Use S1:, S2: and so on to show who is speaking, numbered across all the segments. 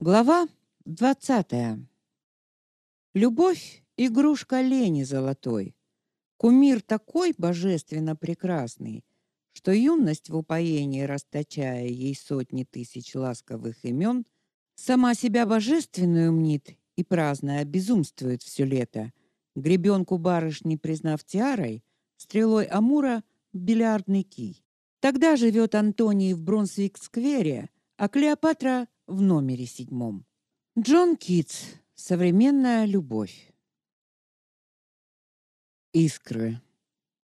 S1: Глава 20. Любовь игрушка лени золотой. Кумир такой божественно прекрасный, что юность в упоении расточая ей сотни тысяч ласковых имен, сама себя божественную мнит и праздно безумствует все лето. Гребенку барышни признав тиарой, стрелой Амура бильярдный кий. Тогда живет Антоний в Брунсвик-сквере, а Клеопатра в номере седьмом. Джон Китс. Современная любовь. Искры.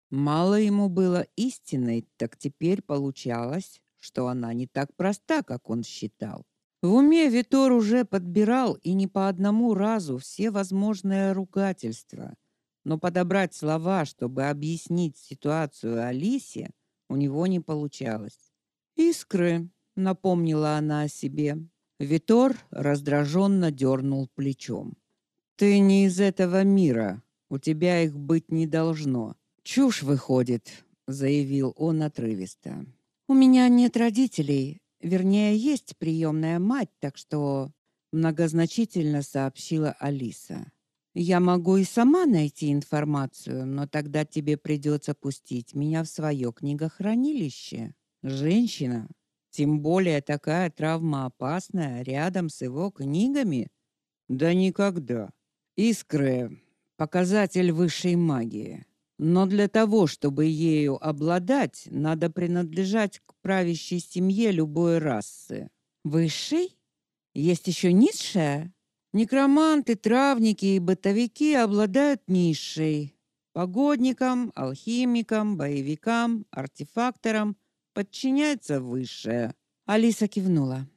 S1: Мало ему было истинной, так теперь получалось, что она не так проста, как он считал. В уме Витор уже подбирал и не по одному разу все возможные ругательства, но подобрать слова, чтобы объяснить ситуацию Алисе, у него не получалось. Искры напомнила она о себе. Витор раздраженно дернул плечом. Ты не из этого мира. У тебя их быть не должно. Чушь выходит, заявил он отрывисто. У меня нет родителей, вернее, есть приемная мать, так что многозначительно сообщила Алиса. Я могу и сама найти информацию, но тогда тебе придется пустить меня в свое книгохранилище. Женщина, тем более такая травма опасная рядом с его книгами? Да никогда. Искры показатель высшей магии. Но для того, чтобы ею обладать, надо принадлежать к правящей семье любой расы. Высшей? Есть еще низшая? Некроманты, травники и бытовики обладают низшей. Погодникам, алхимикам, боевикам, артефакторам подчиняется высшее. Алиса кивнула.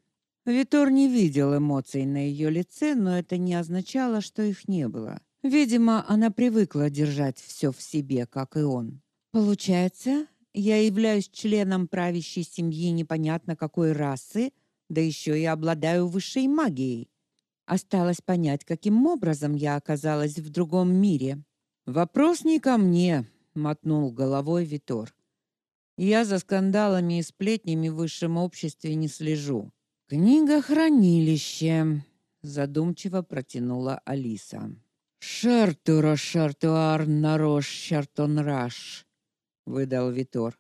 S1: Витор не видел эмоций на ее лице, но это не означало, что их не было. Видимо, она привыкла держать все в себе, как и он. Получается, я являюсь членом правящей семьи непонятно какой расы, да еще и обладаю высшей магией. Осталось понять, каким образом я оказалась в другом мире. Вопрос не ко мне, мотнул головой Витор. Я за скандалами и сплетнями в высшем обществе не слежу. Книга хранилище, задумчиво протянула Алиса. Шартура шартуар нарош шартонраш, выдал Витор.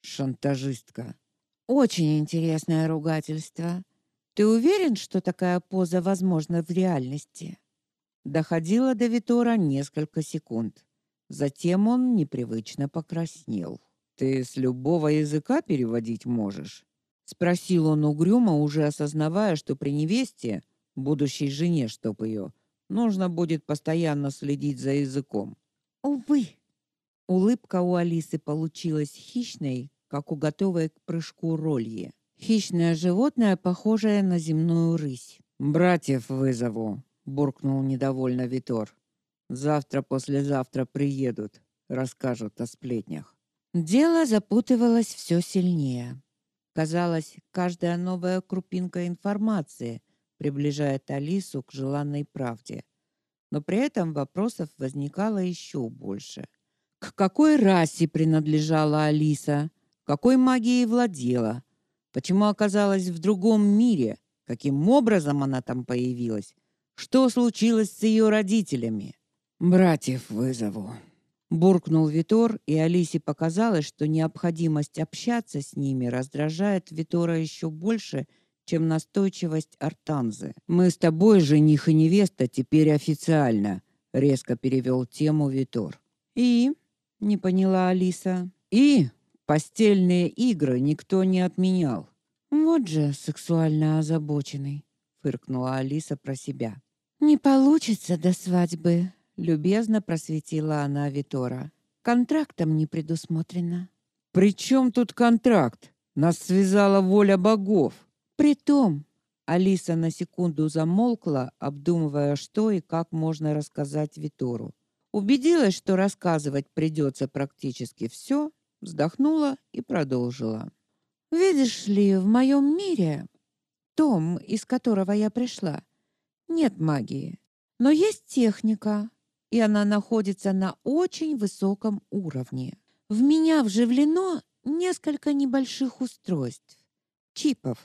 S1: Шантажистка. Очень интересное ругательство. Ты уверен, что такая поза возможна в реальности? Доходило до Витора несколько секунд. Затем он непривычно покраснел. Ты с любого языка переводить можешь? спросил он угрюмо, уже осознавая, что при невесте, будущей жене, чтоб ее, нужно будет постоянно следить за языком. Увы. Улыбка у Алисы получилась хищной, как у готовой к прыжку рольи. Хищное животное, похожее на земную рысь. Братьев вызову, буркнул недовольно Витор. Завтра, послезавтра приедут, расскажут о сплетнях. Дело запутывалось все сильнее. Казалось, каждая новая крупинка информации приближает Алису к желанной правде. Но при этом вопросов возникало еще больше. К какой расе принадлежала Алиса? Какой магией владела? Почему оказалась в другом мире? Каким образом она там появилась? Что случилось с ее родителями? Братьев вызову, буркнул Витор, и Алисе показалось, что необходимость общаться с ними раздражает Витора еще больше, чем настойчивость Артанзы. Мы с тобой жених и невеста теперь официально, резко перевел тему Витор. И не поняла Алиса. И постельные игры никто не отменял. Вот же сексуально озабоченный, фыркнула Алиса про себя. Не получится до свадьбы, любезно просветила она Витора. Контрактом не предусмотрено. При чем тут контракт? Нас связала воля богов. Притом, Алиса на секунду замолкла, обдумывая, что и как можно рассказать Витору. Убедилась, что рассказывать придется практически все, вздохнула и продолжила. Видишь ли, в моем мире, том, из которого я пришла, нет магии, но есть техника, и она находится на очень высоком уровне. В меня вживлено несколько небольших устройств, чипов.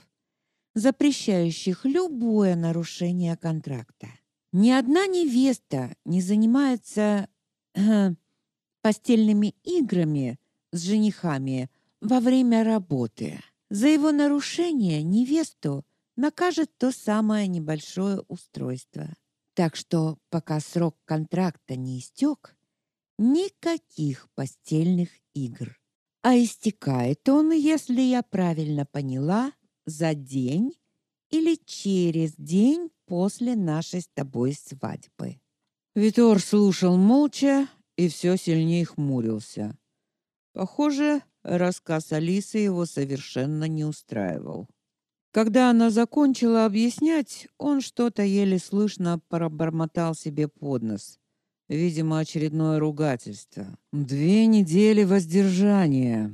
S1: запрещающих любое нарушение контракта. Ни одна невеста не занимается э, постельными играми с женихами во время работы. За его нарушение невесту накажет то самое небольшое устройство. Так что пока срок контракта не истек, никаких постельных игр. А истекает он, если я правильно поняла, за день или через день после нашей с тобой свадьбы. Витор слушал молча и все сильнее хмурился. Похоже, рассказ Алисы его совершенно не устраивал. Когда она закончила объяснять, он что-то еле слышно пробормотал себе под нос. Видимо, очередное ругательство. Две недели воздержания.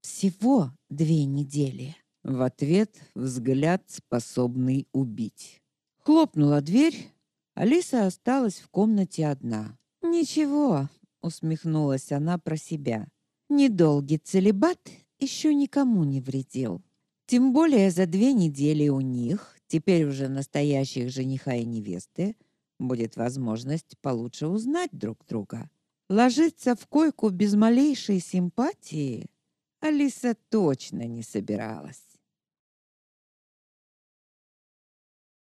S1: Всего две недели. В ответ взгляд, способный убить. Хлопнула дверь. Алиса осталась в комнате одна. Ничего, усмехнулась она про себя. Недолгий целибат еще никому не вредил. Тем более за две недели у них, теперь уже настоящих жениха и невесты, будет возможность получше узнать друг друга. Ложиться в койку без малейшей симпатии Алиса точно не собиралась.